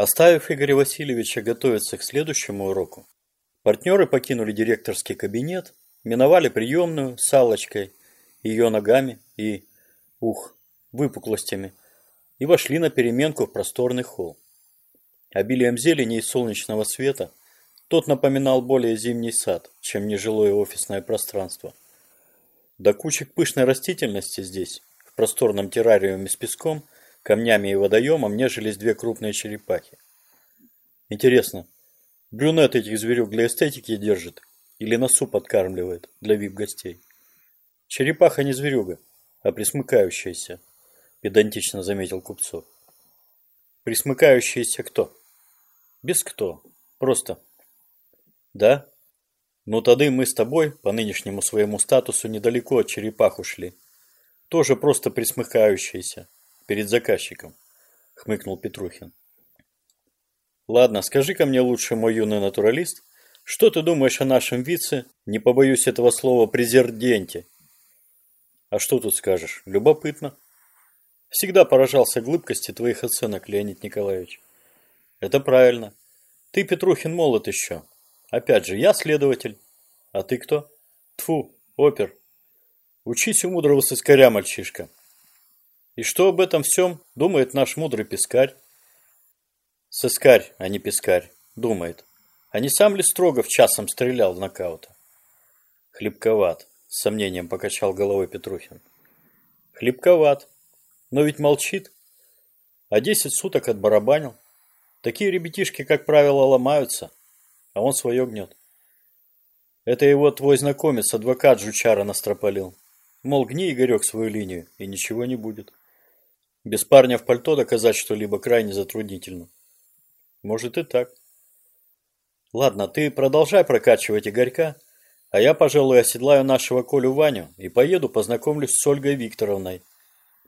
Оставив Игоря Васильевича готовиться к следующему уроку, партнеры покинули директорский кабинет, миновали приемную с Аллочкой, ее ногами и, ух, выпуклостями, и вошли на переменку в просторный холл. Обилием зелени и солнечного света тот напоминал более зимний сад, чем нежилое офисное пространство. До кучек пышной растительности здесь, в просторном террариуме с песком – камнями и водоемом нежились две крупные черепахи. Интересно, брюнет этих зверюк для эстетики держит или на суп откармливает для вип-гостей? Черепаха не зверюга, а присмыкающаяся, педантично заметил Купцов. Присмыкающаяся кто? Без кто. Просто. Да? Ну тогда мы с тобой по нынешнему своему статусу недалеко от черепах ушли. Тоже просто присмыкающиеся перед заказчиком, хмыкнул Петрухин. Ладно, скажи-ка мне лучше, мой юный натуралист, что ты думаешь о нашем вице, не побоюсь этого слова, презерденте? А что тут скажешь? Любопытно. Всегда поражался глыбкости твоих оценок, Леонид Николаевич. Это правильно. Ты, Петрухин, молод еще. Опять же, я следователь. А ты кто? Тфу, опер. Учись у мудрого сыскаря, мальчишка. И что об этом всем думает наш мудрый пескарь? Сыскарь, а не пескарь, думает. А не сам ли Строгов часом стрелял в нокаута? Хлебковат, с сомнением покачал головой Петрухин. Хлебковат, но ведь молчит. А десять суток отбарабанил. Такие ребятишки, как правило, ломаются, а он свое гнет. Это его твой знакомец, адвокат Жучара, настропалил. Мол, гни, Игорек, свою линию, и ничего не будет. Без парня в пальто доказать что-либо крайне затруднительно. Может и так. Ладно, ты продолжай прокачивать Игорька, а я, пожалуй, оседлаю нашего Колю Ваню и поеду познакомлюсь с Ольгой Викторовной,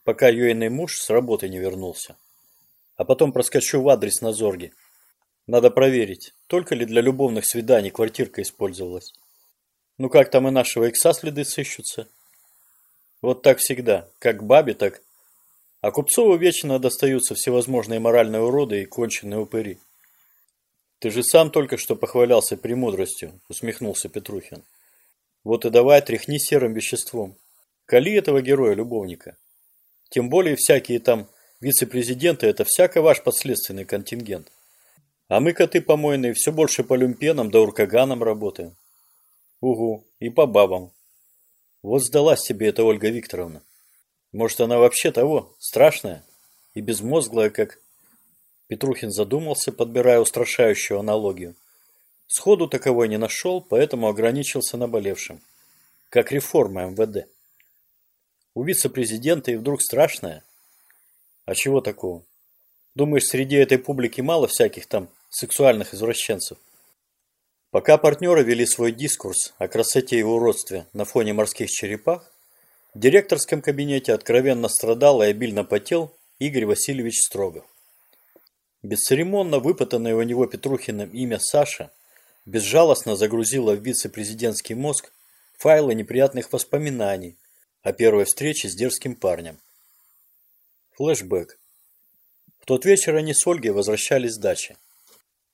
пока Юэйный муж с работы не вернулся. А потом проскочу в адрес на Зорге. Надо проверить, только ли для любовных свиданий квартирка использовалась. Ну как там и нашего икса следы сыщутся? Вот так всегда, как бабе, так а Купцову вечно достаются всевозможные моральные уроды и конченые упыри. Ты же сам только что похвалялся премудростью, усмехнулся Петрухин. Вот и давай тряхни серым веществом. Кали этого героя-любовника. Тем более всякие там вице-президенты – это всяко ваш подследственный контингент. А мы, коты помойные, все больше по люмпенам да уркаганам работаем. Угу, и по бабам. Вот сдалась себе эта Ольга Викторовна. Может, она вообще того, страшная и безмозглая, как... Петрухин задумался, подбирая устрашающую аналогию. Сходу таковой не нашел, поэтому ограничился наболевшим. Как реформа МВД. У вице-президента и вдруг страшная? А чего такого? Думаешь, среди этой публики мало всяких там сексуальных извращенцев? Пока партнеры вели свой дискурс о красоте и уродстве на фоне морских черепах, в директорском кабинете откровенно страдал и обильно потел Игорь Васильевич Строгов. Бесцеремонно выпытанное у него Петрухиным имя Саша безжалостно загрузило в вице-президентский мозг файлы неприятных воспоминаний о первой встрече с дерзким парнем. Флэшбэк. В тот вечер они с Ольгой возвращались с дачи.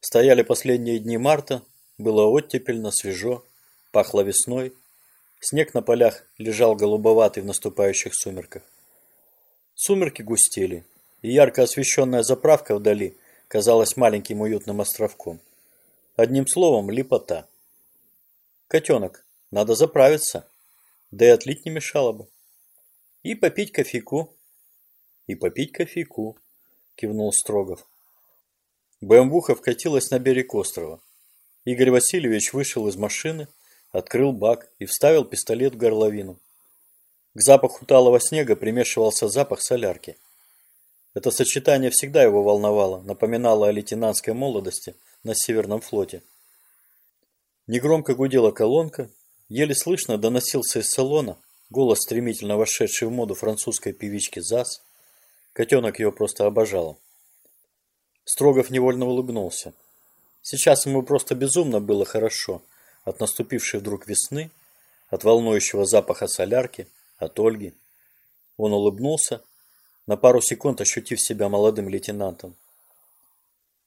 Стояли последние дни марта, было оттепельно, свежо, пахло весной, Снег на полях лежал голубоватый в наступающих сумерках. Сумерки густели, и ярко освещенная заправка вдали казалась маленьким уютным островком. Одним словом, липота. Котенок, надо заправиться. Да и отлить не мешало бы. И попить кофейку. И попить кофейку, кивнул Строгов. БМВуха вкатилась на берег острова. Игорь Васильевич вышел из машины, открыл бак и вставил пистолет в горловину. К запаху талого снега примешивался запах солярки. Это сочетание всегда его волновало, напоминало о лейтенантской молодости на Северном флоте. Негромко гудела колонка, еле слышно доносился из салона голос стремительно вошедшей в моду французской певички ЗАС. Котенок ее просто обожал. Строгов невольно улыбнулся. Сейчас ему просто безумно было хорошо – от наступившей вдруг весны, от волнующего запаха солярки, от Ольги. Он улыбнулся, на пару секунд ощутив себя молодым лейтенантом.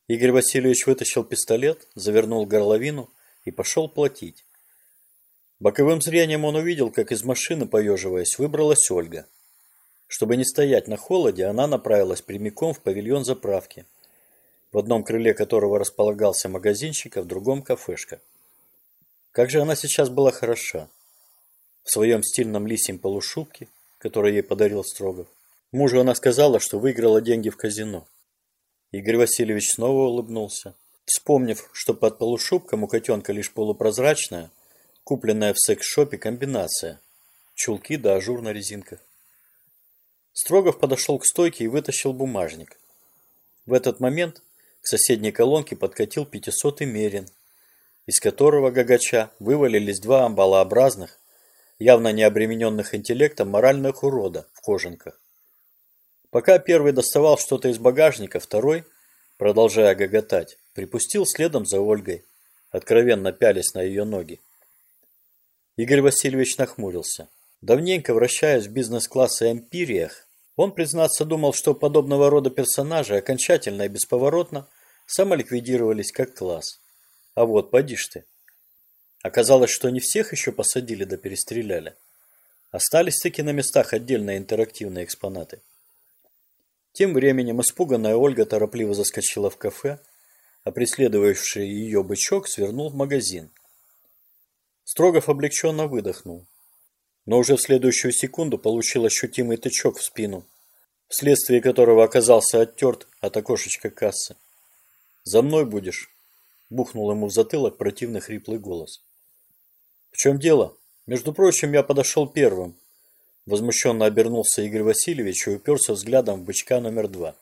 Игорь Васильевич вытащил пистолет, завернул горловину и пошел платить. Боковым зрением он увидел, как из машины, поеживаясь, выбралась Ольга. Чтобы не стоять на холоде, она направилась прямиком в павильон заправки, в одном крыле которого располагался магазинчик, а в другом кафешка. Как же она сейчас была хороша. В своем стильном лисьем полушубке, который ей подарил Строгов. Мужу она сказала, что выиграла деньги в казино. Игорь Васильевич снова улыбнулся. Вспомнив, что под полушубком у котенка лишь полупрозрачная, купленная в секс-шопе комбинация. Чулки да ажур на резинках. Строгов подошел к стойке и вытащил бумажник. В этот момент к соседней колонке подкатил пятисотый мерин, из которого гагача вывалились два амбалообразных, явно не обремененных интеллектом моральных урода в кожанках. Пока первый доставал что-то из багажника, второй, продолжая гоготать, припустил следом за Ольгой, откровенно пялись на ее ноги. Игорь Васильевич нахмурился. Давненько вращаясь в бизнес-классе «Эмпириях», он, признаться, думал, что подобного рода персонажи окончательно и бесповоротно самоликвидировались как класс. А вот, поди ж ты. Оказалось, что не всех еще посадили да перестреляли. Остались таки на местах отдельные интерактивные экспонаты. Тем временем испуганная Ольга торопливо заскочила в кафе, а преследовавший ее бычок свернул в магазин. Строгов облегченно выдохнул, но уже в следующую секунду получил ощутимый тычок в спину, вследствие которого оказался оттерт от окошечка кассы. «За мной будешь!» – бухнул ему в затылок противный хриплый голос. «В чем дело? Между прочим, я подошел первым, Возмущенно обернулся Игорь Васильевич и уперся взглядом в бычка номер два.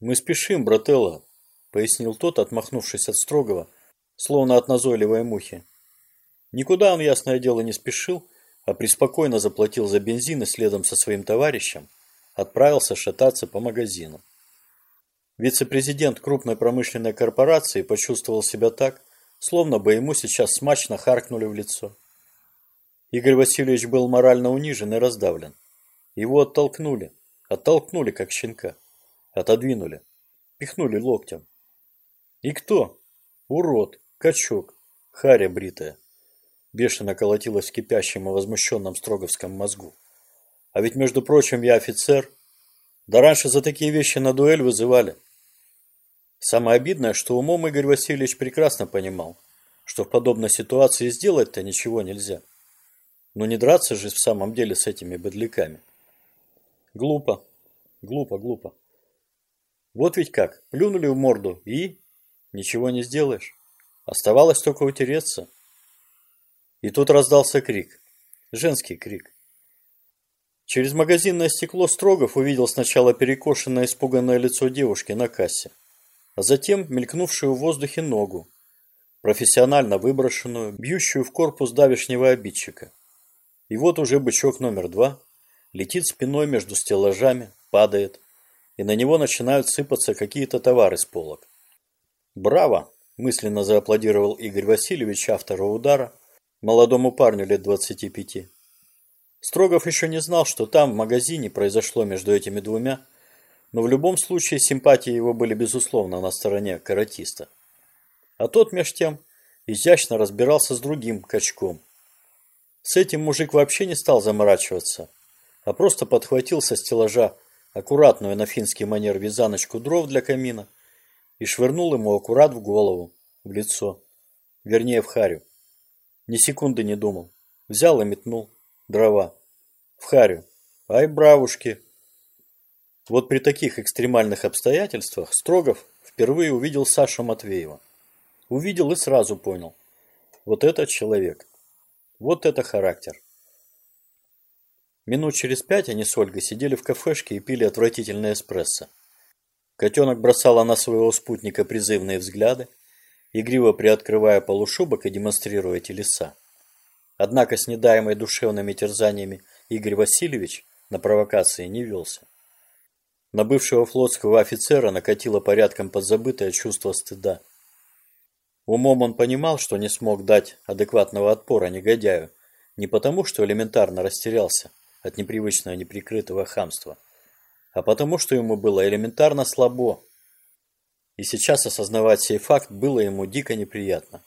«Мы спешим, брателло», — пояснил тот, отмахнувшись от строгого, словно от назойливой мухи. Никуда он, ясное дело, не спешил, а преспокойно заплатил за бензин и следом со своим товарищем отправился шататься по магазину. Вице-президент крупной промышленной корпорации почувствовал себя так, словно бы ему сейчас смачно харкнули в лицо. Игорь Васильевич был морально унижен и раздавлен. Его оттолкнули, оттолкнули, как щенка. Отодвинули, пихнули локтем. И кто? Урод, качок, харя бритая. Бешено колотилась в кипящем и возмущенном Строговском мозгу. А ведь, между прочим, я офицер. Да раньше за такие вещи на дуэль вызывали. Самое обидное, что умом Игорь Васильевич прекрасно понимал, что в подобной ситуации сделать-то ничего нельзя. Но не драться же в самом деле с этими быдляками. Глупо, глупо, глупо. Вот ведь как, плюнули в морду и... Ничего не сделаешь. Оставалось только утереться. И тут раздался крик. Женский крик. Через магазинное стекло Строгов увидел сначала перекошенное испуганное лицо девушки на кассе, а затем мелькнувшую в воздухе ногу, профессионально выброшенную, бьющую в корпус давешнего обидчика. И вот уже бычок номер два летит спиной между стеллажами, падает, и на него начинают сыпаться какие-то товары с полок. «Браво!» – мысленно зааплодировал Игорь Васильевич автору удара, молодому парню лет 25. Строгов еще не знал, что там, в магазине, произошло между этими двумя, но в любом случае симпатии его были безусловно на стороне каратиста. А тот, меж тем, изящно разбирался с другим качком – с этим мужик вообще не стал заморачиваться, а просто подхватил со стеллажа аккуратную на финский манер вязаночку дров для камина и швырнул ему аккурат в голову, в лицо, вернее в харю. Ни секунды не думал. Взял и метнул дрова. В харю. Ай, бравушки! Вот при таких экстремальных обстоятельствах Строгов впервые увидел Сашу Матвеева. Увидел и сразу понял. Вот этот человек. Вот это характер. Минут через пять они с Ольгой сидели в кафешке и пили отвратительное эспрессо. Котенок бросала на своего спутника призывные взгляды, игриво приоткрывая полушубок и демонстрируя телеса. Однако с недаемой душевными терзаниями Игорь Васильевич на провокации не велся. На бывшего флотского офицера накатило порядком подзабытое чувство стыда. Умом он понимал, что не смог дать адекватного отпора негодяю, не потому, что элементарно растерялся от непривычного неприкрытого хамства, а потому, что ему было элементарно слабо. И сейчас осознавать сей факт было ему дико неприятно.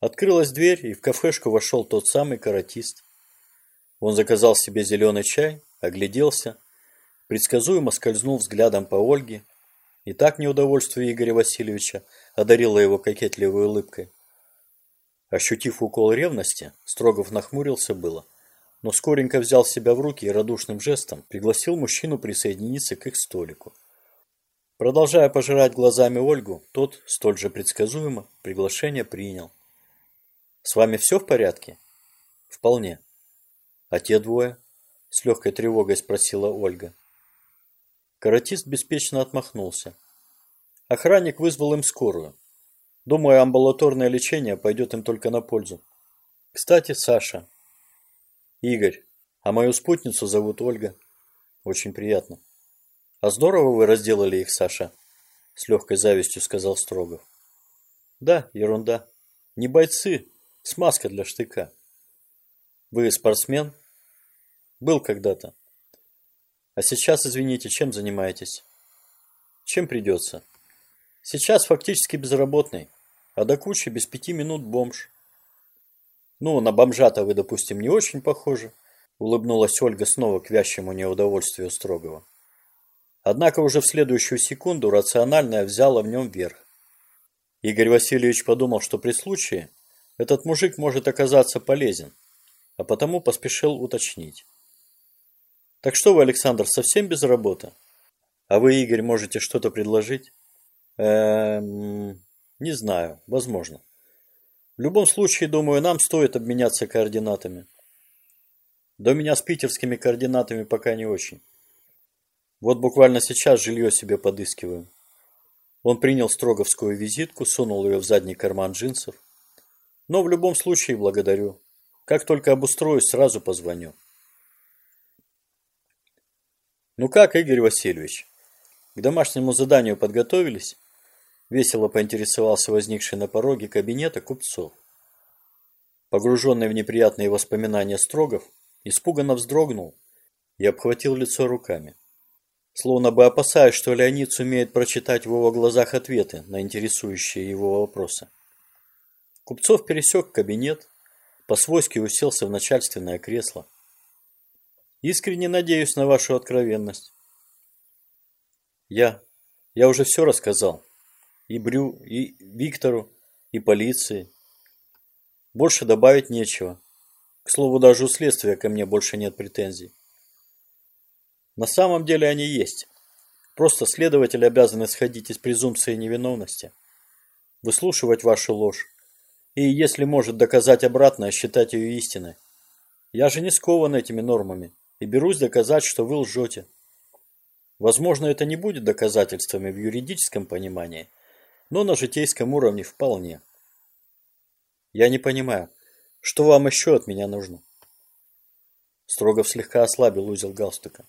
Открылась дверь, и в кафешку вошел тот самый каратист. Он заказал себе зеленый чай, огляделся, предсказуемо скользнул взглядом по Ольге, и так неудовольствие Игоря Васильевича одарило его кокетливой улыбкой. Ощутив укол ревности, Строгов нахмурился было, но скоренько взял себя в руки и радушным жестом пригласил мужчину присоединиться к их столику. Продолжая пожирать глазами Ольгу, тот, столь же предсказуемо, приглашение принял. «С вами все в порядке?» «Вполне». «А те двое?» – с легкой тревогой спросила Ольга. Каратист беспечно отмахнулся. Охранник вызвал им скорую. Думаю, амбулаторное лечение пойдет им только на пользу. Кстати, Саша. Игорь. А мою спутницу зовут Ольга. Очень приятно. А здорово вы разделали их, Саша. С легкой завистью сказал Строгов. Да, ерунда. Не бойцы, смазка для штыка. Вы спортсмен? Был когда-то. А сейчас, извините, чем занимаетесь? Чем придется? Сейчас фактически безработный, а до кучи без пяти минут бомж. Ну, на бомжа-то вы, допустим, не очень похожи, улыбнулась Ольга снова к вящему неудовольствию Строгова. Однако уже в следующую секунду рациональное взяло в нем верх. Игорь Васильевич подумал, что при случае этот мужик может оказаться полезен, а потому поспешил уточнить. Так что вы, Александр, совсем без работы? А вы, Игорь, можете что-то предложить? Эм, не знаю, возможно. В любом случае, думаю, нам стоит обменяться координатами. У меня с питерскими координатами пока не очень. Вот буквально сейчас жилье себе подыскиваем. Он принял строговскую визитку, сунул ее в задний карман джинсов. Но в любом случае благодарю. Как только обустроюсь, сразу позвоню. Ну как, Игорь Васильевич, к домашнему заданию подготовились? Весело поинтересовался возникший на пороге кабинета купцов. Погруженный в неприятные воспоминания Строгов, испуганно вздрогнул и обхватил лицо руками. Словно бы опасаясь, что Леонид сумеет прочитать в его глазах ответы на интересующие его вопросы. Купцов пересек кабинет, по-свойски уселся в начальственное кресло. Искренне надеюсь на вашу откровенность. Я. Я уже все рассказал. И Брю, и Виктору, и полиции. Больше добавить нечего. К слову, даже у следствия ко мне больше нет претензий. На самом деле они есть. Просто следователь обязан исходить из презумпции невиновности, выслушивать вашу ложь и, если может доказать обратное, считать ее истиной. Я же не скован этими нормами и берусь доказать, что вы лжете. Возможно, это не будет доказательствами в юридическом понимании, но на житейском уровне вполне. Я не понимаю, что вам еще от меня нужно? Строгов слегка ослабил узел галстука.